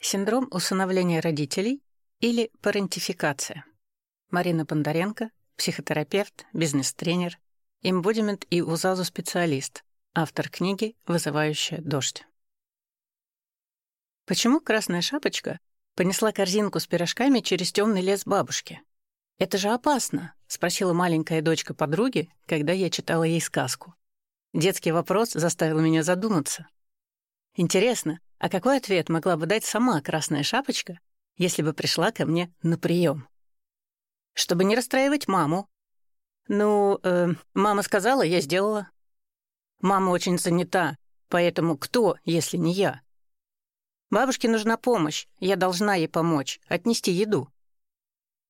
Синдром усыновления родителей или парентификация. Марина Бондаренко, психотерапевт, бизнес-тренер, имбодимент и УЗАЗу-специалист, автор книги «Вызывающая дождь». Почему Красная Шапочка понесла корзинку с пирожками через темный лес бабушки? «Это же опасно», — спросила маленькая дочка подруги, когда я читала ей сказку. Детский вопрос заставил меня задуматься. Интересно, а какой ответ могла бы дать сама Красная Шапочка, если бы пришла ко мне на прием? Чтобы не расстраивать маму. Ну, э, мама сказала, я сделала. Мама очень занята, поэтому кто, если не я? Бабушке нужна помощь, я должна ей помочь, отнести еду.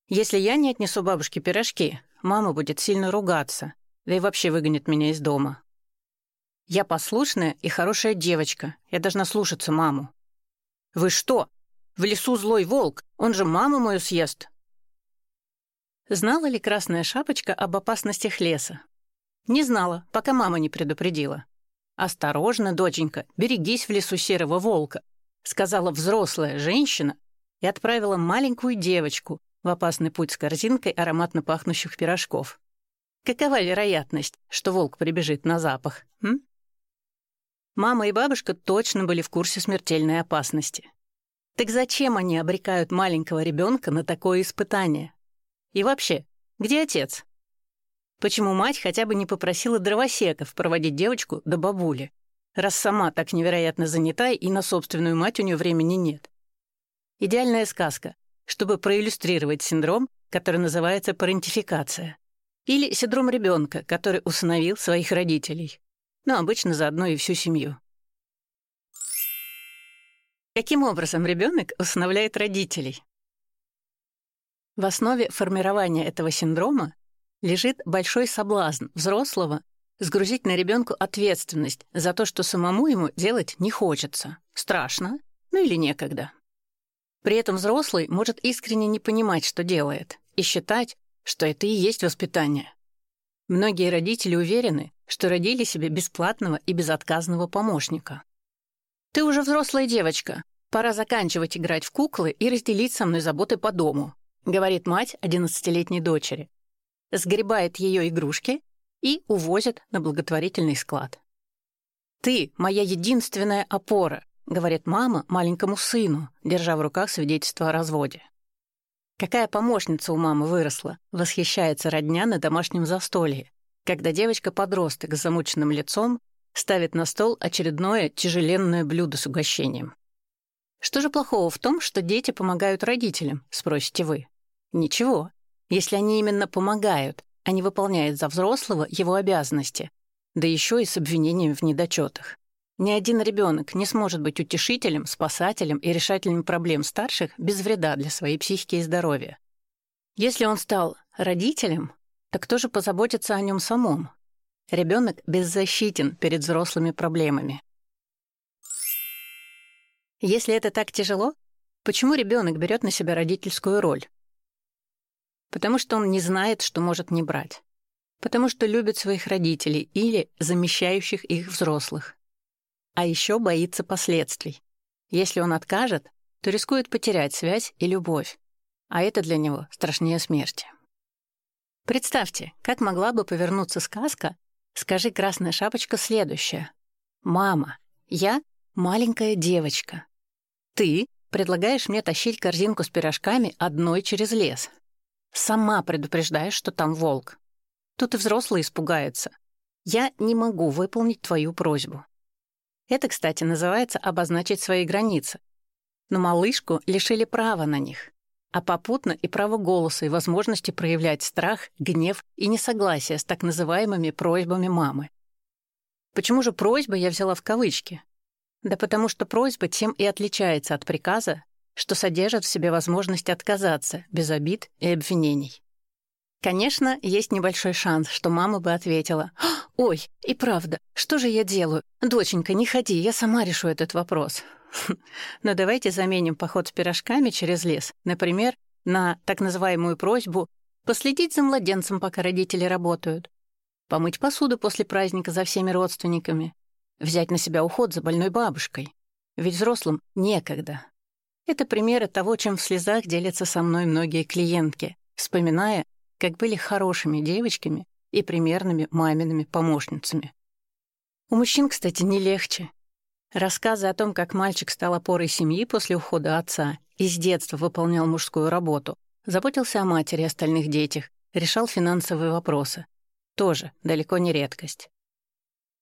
Если я не отнесу бабушке пирожки, мама будет сильно ругаться, да и вообще выгонит меня из дома. Я послушная и хорошая девочка. Я должна слушаться маму. Вы что? В лесу злой волк. Он же маму мою съест. Знала ли Красная Шапочка об опасностях леса? Не знала, пока мама не предупредила. «Осторожно, доченька, берегись в лесу серого волка», сказала взрослая женщина и отправила маленькую девочку в опасный путь с корзинкой ароматно пахнущих пирожков. Какова вероятность, что волк прибежит на запах? М? Мама и бабушка точно были в курсе смертельной опасности. Так зачем они обрекают маленького ребенка на такое испытание? И вообще, где отец? Почему мать хотя бы не попросила дровосеков проводить девочку до бабули, раз сама так невероятно занята и на собственную мать у нее времени нет? Идеальная сказка, чтобы проиллюстрировать синдром, который называется парентификация, или синдром ребенка, который усыновил своих родителей но обычно заодно и всю семью. Каким образом ребенок усыновляет родителей? В основе формирования этого синдрома лежит большой соблазн взрослого сгрузить на ребенку ответственность за то, что самому ему делать не хочется, страшно, ну или некогда. При этом взрослый может искренне не понимать, что делает, и считать, что это и есть воспитание. Многие родители уверены, что родили себе бесплатного и безотказного помощника. «Ты уже взрослая девочка. Пора заканчивать играть в куклы и разделить со мной заботы по дому», говорит мать одиннадцатилетней дочери. Сгребает ее игрушки и увозит на благотворительный склад. «Ты — моя единственная опора», — говорит мама маленькому сыну, держа в руках свидетельство о разводе. Какая помощница у мамы выросла, восхищается родня на домашнем застолье, когда девочка-подросток с замученным лицом ставит на стол очередное тяжеленное блюдо с угощением. Что же плохого в том, что дети помогают родителям, спросите вы? Ничего, если они именно помогают, а не выполняют за взрослого его обязанности, да еще и с обвинением в недочетах. Ни один ребенок не сможет быть утешителем, спасателем и решателем проблем старших без вреда для своей психики и здоровья. Если он стал родителем, так кто же позаботится о нем самом? Ребенок беззащитен перед взрослыми проблемами. Если это так тяжело, почему ребенок берет на себя родительскую роль? Потому что он не знает, что может не брать. Потому что любит своих родителей или замещающих их взрослых а еще боится последствий. Если он откажет, то рискует потерять связь и любовь, а это для него страшнее смерти. Представьте, как могла бы повернуться сказка «Скажи, красная шапочка, следующее. Мама, я маленькая девочка. Ты предлагаешь мне тащить корзинку с пирожками одной через лес. Сама предупреждаешь, что там волк. Тут и взрослые испугаются. Я не могу выполнить твою просьбу. Это, кстати, называется обозначить свои границы. Но малышку лишили права на них, а попутно и право голоса и возможности проявлять страх, гнев и несогласие с так называемыми просьбами мамы. Почему же просьба я взяла в кавычки? Да потому что просьба тем и отличается от приказа, что содержит в себе возможность отказаться без обид и обвинений. Конечно, есть небольшой шанс, что мама бы ответила «Ой, и правда, что же я делаю? Доченька, не ходи, я сама решу этот вопрос». Но давайте заменим поход с пирожками через лес, например, на так называемую просьбу последить за младенцем, пока родители работают, помыть посуду после праздника за всеми родственниками, взять на себя уход за больной бабушкой. Ведь взрослым некогда. Это примеры того, чем в слезах делятся со мной многие клиентки, вспоминая, как были хорошими девочками и примерными мамиными помощницами. У мужчин, кстати, не легче. Рассказы о том, как мальчик стал опорой семьи после ухода отца и с детства выполнял мужскую работу, заботился о матери и остальных детях, решал финансовые вопросы. Тоже далеко не редкость.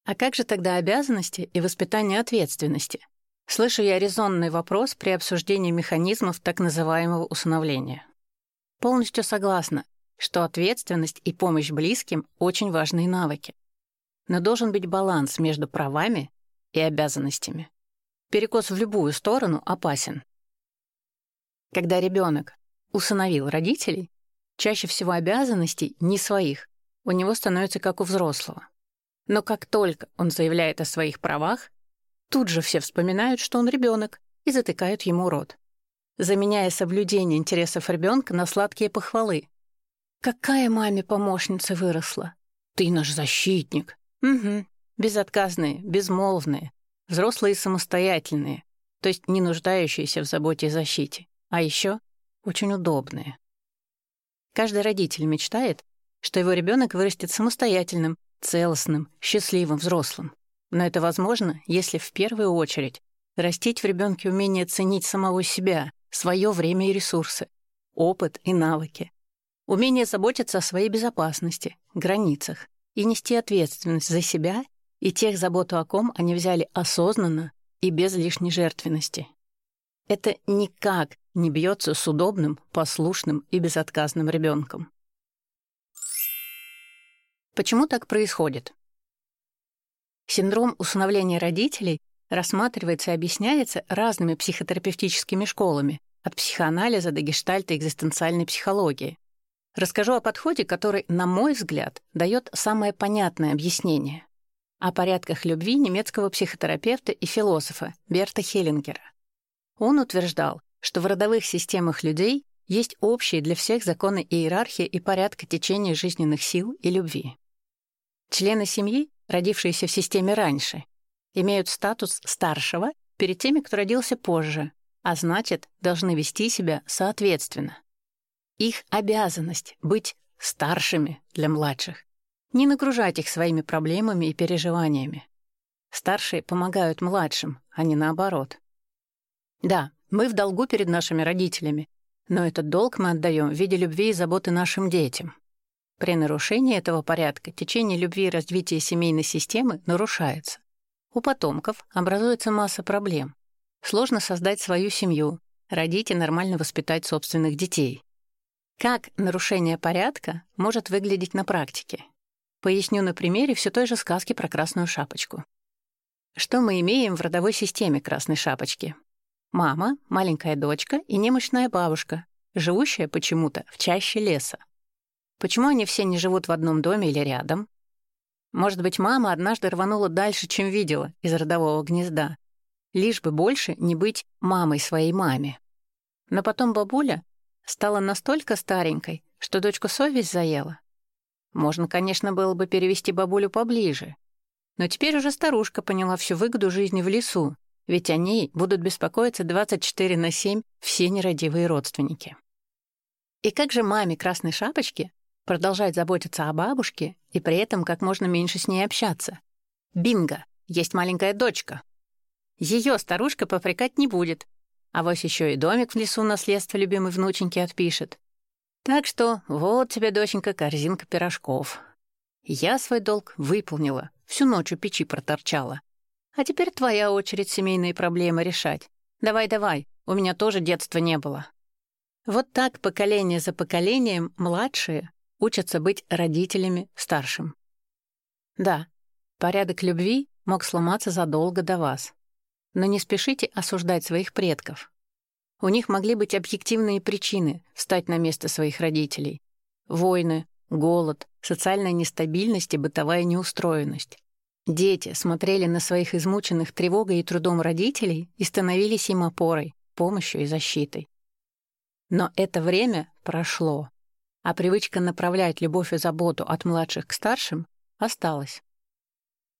А как же тогда обязанности и воспитание ответственности? Слышу я резонный вопрос при обсуждении механизмов так называемого усыновления. Полностью согласна, что ответственность и помощь близким — очень важные навыки. Но должен быть баланс между правами и обязанностями. Перекос в любую сторону опасен. Когда ребенок усыновил родителей, чаще всего обязанностей не своих, у него становится как у взрослого. Но как только он заявляет о своих правах, тут же все вспоминают, что он ребенок, и затыкают ему рот, заменяя соблюдение интересов ребенка на сладкие похвалы. «Какая маме помощница выросла? Ты наш защитник!» «Угу, безотказные, безмолвные, взрослые и самостоятельные, то есть не нуждающиеся в заботе и защите, а еще очень удобные. Каждый родитель мечтает, что его ребенок вырастет самостоятельным, целостным, счастливым взрослым. Но это возможно, если в первую очередь растить в ребенке умение ценить самого себя, свое время и ресурсы, опыт и навыки, умение заботиться о своей безопасности, границах и нести ответственность за себя и тех, заботу о ком они взяли осознанно и без лишней жертвенности. Это никак не бьется с удобным, послушным и безотказным ребенком. Почему так происходит? Синдром усыновления родителей рассматривается и объясняется разными психотерапевтическими школами, от психоанализа до гештальта экзистенциальной психологии. Расскажу о подходе, который, на мой взгляд, дает самое понятное объяснение. О порядках любви немецкого психотерапевта и философа Берта Хеллингера. Он утверждал, что в родовых системах людей есть общие для всех законы иерархии и порядка течения жизненных сил и любви. Члены семьи, родившиеся в системе раньше, имеют статус старшего перед теми, кто родился позже, а значит, должны вести себя соответственно. Их обязанность — быть старшими для младших, не нагружать их своими проблемами и переживаниями. Старшие помогают младшим, а не наоборот. Да, мы в долгу перед нашими родителями, но этот долг мы отдаем в виде любви и заботы нашим детям. При нарушении этого порядка течение любви и развития семейной системы нарушается. У потомков образуется масса проблем. Сложно создать свою семью, родить и нормально воспитать собственных детей. Как нарушение порядка может выглядеть на практике? Поясню на примере все той же сказки про Красную Шапочку. Что мы имеем в родовой системе Красной Шапочки? Мама, маленькая дочка и немощная бабушка, живущая почему-то в чаще леса. Почему они все не живут в одном доме или рядом? Может быть, мама однажды рванула дальше, чем видела, из родового гнезда, лишь бы больше не быть мамой своей маме. Но потом бабуля стала настолько старенькой, что дочку совесть заела. Можно, конечно, было бы перевести бабулю поближе. Но теперь уже старушка поняла всю выгоду жизни в лесу ведь о ней будут беспокоиться 24 на 7 все нерадивые родственники. И как же маме Красной Шапочки продолжать заботиться о бабушке и при этом как можно меньше с ней общаться? Бинго! Есть маленькая дочка. Ее старушка попрекать не будет, а вось еще и домик в лесу наследство любимой внученьки отпишет. Так что вот тебе, доченька, корзинка пирожков. Я свой долг выполнила, всю ночь у печи проторчала. А теперь твоя очередь семейные проблемы решать. Давай-давай, у меня тоже детства не было. Вот так поколение за поколением младшие учатся быть родителями старшим. Да, порядок любви мог сломаться задолго до вас. Но не спешите осуждать своих предков. У них могли быть объективные причины встать на место своих родителей. Войны, голод, социальная нестабильность и бытовая неустроенность. Дети смотрели на своих измученных тревогой и трудом родителей и становились им опорой, помощью и защитой. Но это время прошло, а привычка направлять любовь и заботу от младших к старшим осталась.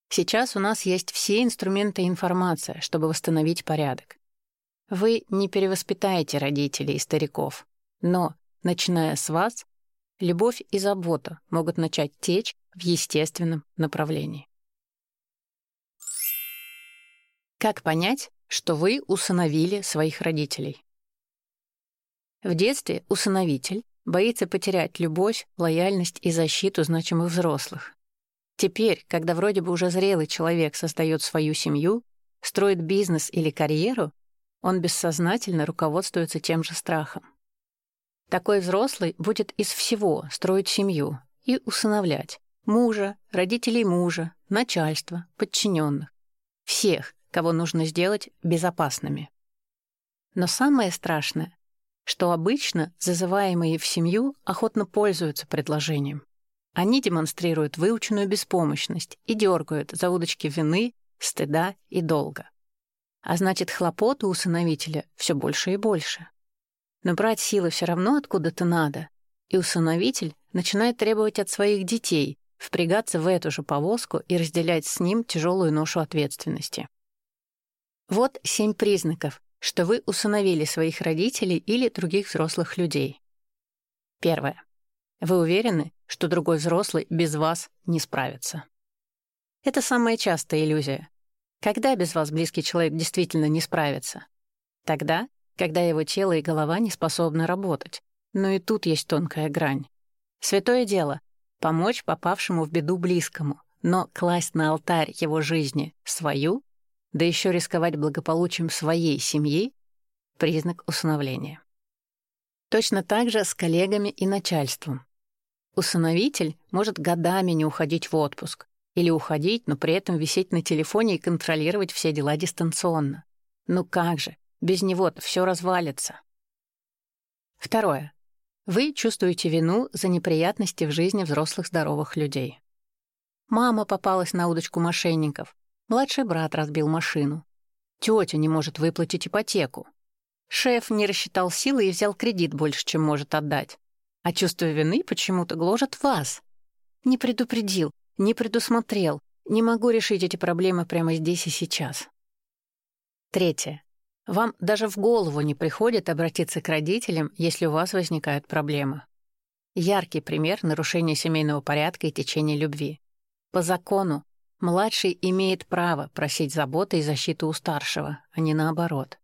Сейчас у нас есть все инструменты и информация, чтобы восстановить порядок. Вы не перевоспитаете родителей и стариков, но, начиная с вас, любовь и забота могут начать течь в естественном направлении. Как понять, что вы усыновили своих родителей? В детстве усыновитель боится потерять любовь, лояльность и защиту значимых взрослых. Теперь, когда вроде бы уже зрелый человек создает свою семью, строит бизнес или карьеру, он бессознательно руководствуется тем же страхом. Такой взрослый будет из всего строить семью и усыновлять мужа, родителей мужа, начальство, подчиненных. Всех, кого нужно сделать безопасными. Но самое страшное, что обычно зазываемые в семью охотно пользуются предложением. Они демонстрируют выученную беспомощность и дергают за удочки вины, стыда и долга. А значит, хлопот у усыновителя все больше и больше. Но брать силы все равно откуда-то надо, и усыновитель начинает требовать от своих детей впрягаться в эту же повозку и разделять с ним тяжелую ношу ответственности. Вот семь признаков, что вы усыновили своих родителей или других взрослых людей. Первое. Вы уверены, что другой взрослый без вас не справится. Это самая частая иллюзия. Когда без вас близкий человек действительно не справится? Тогда, когда его тело и голова не способны работать. Но и тут есть тонкая грань. Святое дело — помочь попавшему в беду близкому, но класть на алтарь его жизни свою, да еще рисковать благополучием своей семьи — признак усыновления. Точно так же с коллегами и начальством. Усыновитель может годами не уходить в отпуск или уходить, но при этом висеть на телефоне и контролировать все дела дистанционно. Ну как же, без него-то все развалится. Второе. Вы чувствуете вину за неприятности в жизни взрослых здоровых людей. Мама попалась на удочку мошенников, младший брат разбил машину, тетя не может выплатить ипотеку, Шеф не рассчитал силы и взял кредит больше, чем может отдать. А чувство вины почему-то гложет вас. Не предупредил, не предусмотрел, не могу решить эти проблемы прямо здесь и сейчас. Третье. Вам даже в голову не приходит обратиться к родителям, если у вас возникают проблемы. Яркий пример нарушения семейного порядка и течения любви. По закону, младший имеет право просить заботы и защиты у старшего, а не наоборот.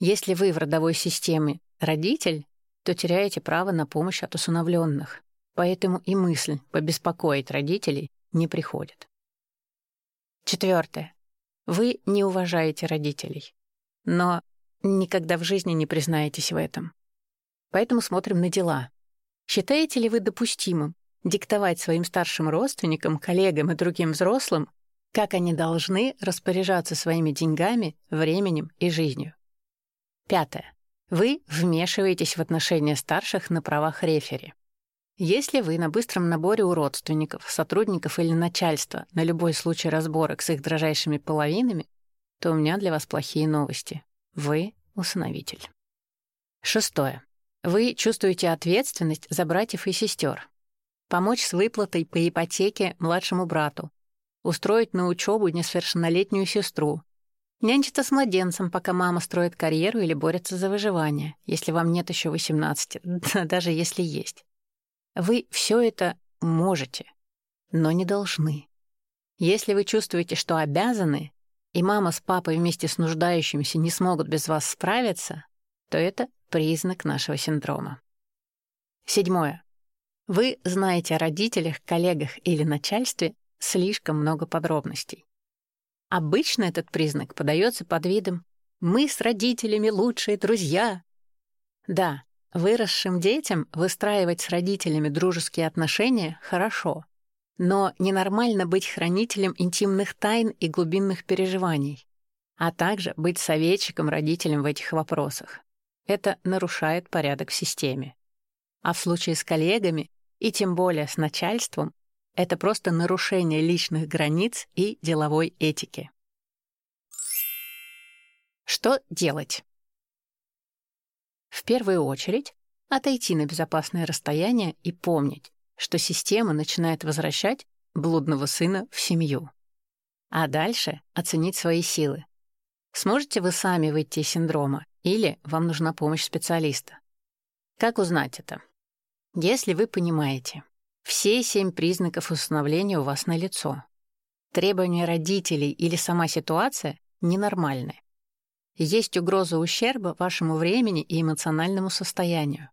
Если вы в родовой системе родитель, то теряете право на помощь от усыновленных. Поэтому и мысль побеспокоить родителей не приходит. Четвертое. Вы не уважаете родителей, но никогда в жизни не признаетесь в этом. Поэтому смотрим на дела. Считаете ли вы допустимым диктовать своим старшим родственникам, коллегам и другим взрослым, как они должны распоряжаться своими деньгами, временем и жизнью? Пятое. Вы вмешиваетесь в отношения старших на правах рефери. Если вы на быстром наборе у родственников, сотрудников или начальства на любой случай разборок с их дрожайшими половинами, то у меня для вас плохие новости. Вы — усыновитель. Шестое. Вы чувствуете ответственность за братьев и сестер. Помочь с выплатой по ипотеке младшему брату, устроить на учебу несовершеннолетнюю сестру, Нянчиться с младенцем, пока мама строит карьеру или борется за выживание, если вам нет еще 18, даже если есть. Вы все это можете, но не должны. Если вы чувствуете, что обязаны, и мама с папой вместе с нуждающимися не смогут без вас справиться, то это признак нашего синдрома. Седьмое. Вы знаете о родителях, коллегах или начальстве слишком много подробностей. Обычно этот признак подается под видом «мы с родителями лучшие друзья». Да, выросшим детям выстраивать с родителями дружеские отношения хорошо, но ненормально быть хранителем интимных тайн и глубинных переживаний, а также быть советчиком родителям в этих вопросах. Это нарушает порядок в системе. А в случае с коллегами и тем более с начальством это просто нарушение личных границ и деловой этики. Что делать? В первую очередь отойти на безопасное расстояние и помнить, что система начинает возвращать блудного сына в семью. А дальше оценить свои силы. Сможете вы сами выйти из синдрома или вам нужна помощь специалиста. Как узнать это? Если вы понимаете, все семь признаков усыновления у вас налицо. Требования родителей или сама ситуация ненормальны. Есть угроза ущерба вашему времени и эмоциональному состоянию.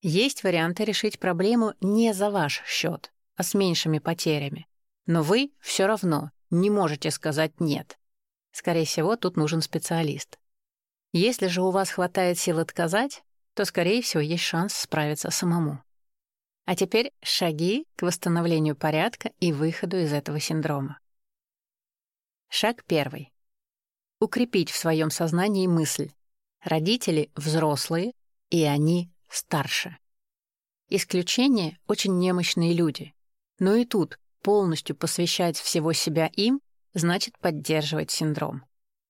Есть варианты решить проблему не за ваш счет, а с меньшими потерями. Но вы все равно не можете сказать «нет». Скорее всего, тут нужен специалист. Если же у вас хватает сил отказать, то, скорее всего, есть шанс справиться самому. А теперь шаги к восстановлению порядка и выходу из этого синдрома. Шаг первый. Укрепить в своем сознании мысль. Родители — взрослые, и они старше. Исключение — очень немощные люди. Но и тут полностью посвящать всего себя им значит поддерживать синдром.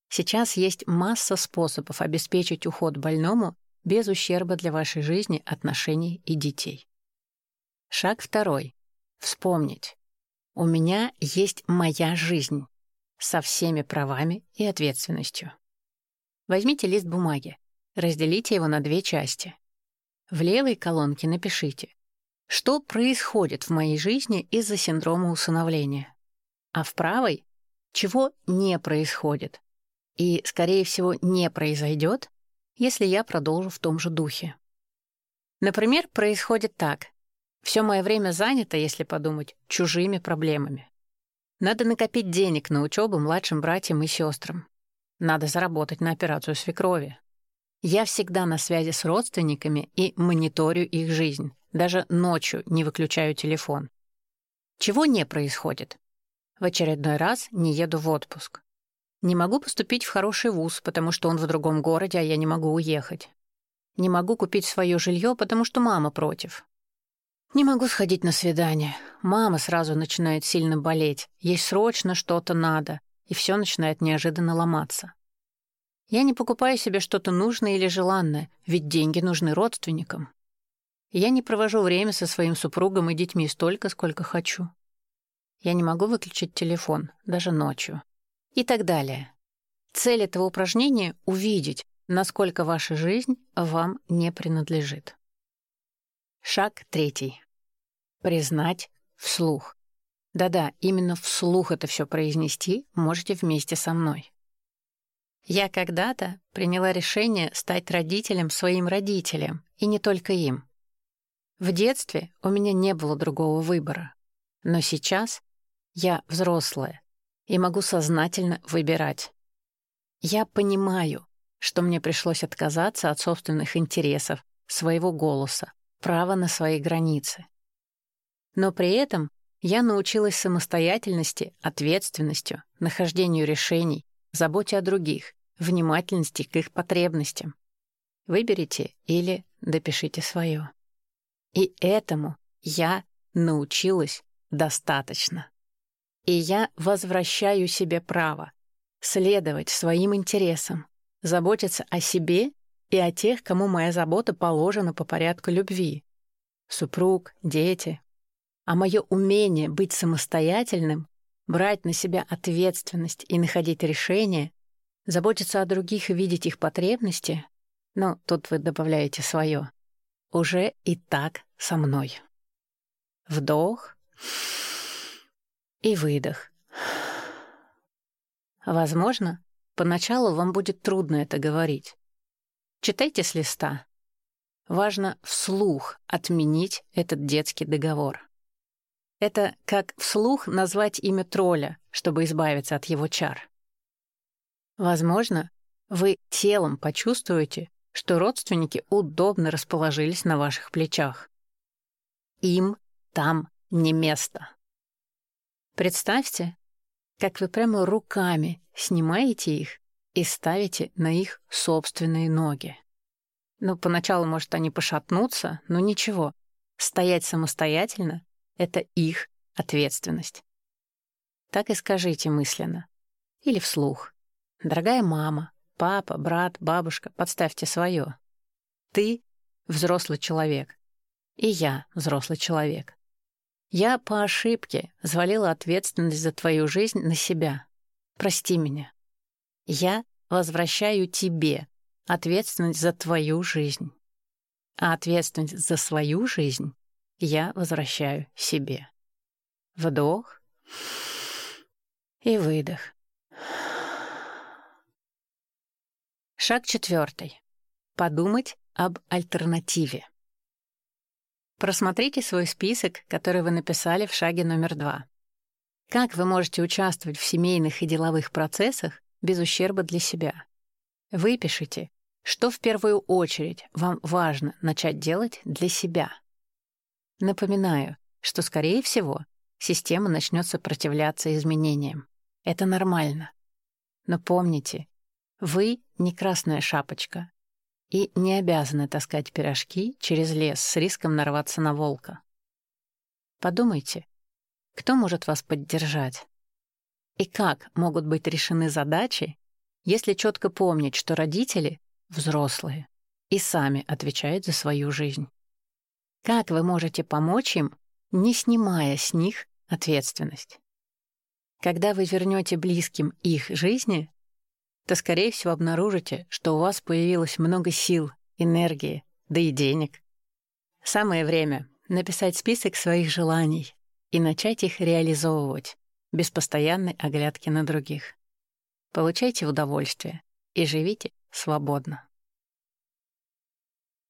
Сейчас есть масса способов обеспечить уход больному без ущерба для вашей жизни, отношений и детей. Шаг второй. Вспомнить. У меня есть моя жизнь со всеми правами и ответственностью. Возьмите лист бумаги, разделите его на две части. В левой колонке напишите, что происходит в моей жизни из-за синдрома усыновления, а в правой — чего не происходит и, скорее всего, не произойдет, если я продолжу в том же духе. Например, происходит так. Все мое время занято, если подумать, чужими проблемами. Надо накопить денег на учебу младшим братьям и сестрам. Надо заработать на операцию свекрови. Я всегда на связи с родственниками и мониторю их жизнь. Даже ночью не выключаю телефон. Чего не происходит? В очередной раз не еду в отпуск. Не могу поступить в хороший вуз, потому что он в другом городе, а я не могу уехать. Не могу купить свое жилье, потому что мама против. Не могу сходить на свидание. Мама сразу начинает сильно болеть. Ей срочно что-то надо, и все начинает неожиданно ломаться. Я не покупаю себе что-то нужное или желанное, ведь деньги нужны родственникам. Я не провожу время со своим супругом и детьми столько, сколько хочу. Я не могу выключить телефон, даже ночью. И так далее. Цель этого упражнения — увидеть, насколько ваша жизнь вам не принадлежит. Шаг третий. Признать вслух. Да-да, именно вслух это все произнести можете вместе со мной. Я когда-то приняла решение стать родителем своим родителям, и не только им. В детстве у меня не было другого выбора. Но сейчас я взрослая и могу сознательно выбирать. Я понимаю, что мне пришлось отказаться от собственных интересов, своего голоса, право на свои границы. Но при этом я научилась самостоятельности, ответственностью, нахождению решений, заботе о других, внимательности к их потребностям. Выберите или допишите свое. И этому я научилась достаточно. И я возвращаю себе право следовать своим интересам, заботиться о себе и о тех, кому моя забота положена по порядку любви. Супруг, дети. А мое умение быть самостоятельным, брать на себя ответственность и находить решения, заботиться о других и видеть их потребности, ну, тут вы добавляете свое, уже и так со мной. Вдох и выдох. Возможно, поначалу вам будет трудно это говорить. Читайте с листа. Важно вслух отменить этот детский договор. Это как вслух назвать имя тролля, чтобы избавиться от его чар. Возможно, вы телом почувствуете, что родственники удобно расположились на ваших плечах. Им там не место. Представьте, как вы прямо руками снимаете их и ставите на их собственные ноги. Ну, поначалу, может, они пошатнутся, но ничего. Стоять самостоятельно — это их ответственность. Так и скажите мысленно. Или вслух. «Дорогая мама, папа, брат, бабушка, подставьте свое. Ты — взрослый человек. И я — взрослый человек. Я по ошибке взвалила ответственность за твою жизнь на себя. Прости меня. Я возвращаю тебе ответственность за твою жизнь. А ответственность за свою жизнь я возвращаю себе. Вдох и выдох. Шаг четвертый. Подумать об альтернативе. Просмотрите свой список, который вы написали в шаге номер два. Как вы можете участвовать в семейных и деловых процессах без ущерба для себя? Выпишите, что в первую очередь вам важно начать делать для себя. Напоминаю, что, скорее всего, система начнет сопротивляться изменениям. Это нормально. Но помните, вы не красная шапочка и не обязаны таскать пирожки через лес с риском нарваться на волка. Подумайте, кто может вас поддержать? И как могут быть решены задачи, если четко помнить, что родители — взрослые и сами отвечают за свою жизнь? Как вы можете помочь им, не снимая с них ответственность? Когда вы вернете близким их жизни, то, скорее всего, обнаружите, что у вас появилось много сил, энергии, да и денег. Самое время написать список своих желаний и начать их реализовывать без постоянной оглядки на других. Получайте удовольствие и живите свободно.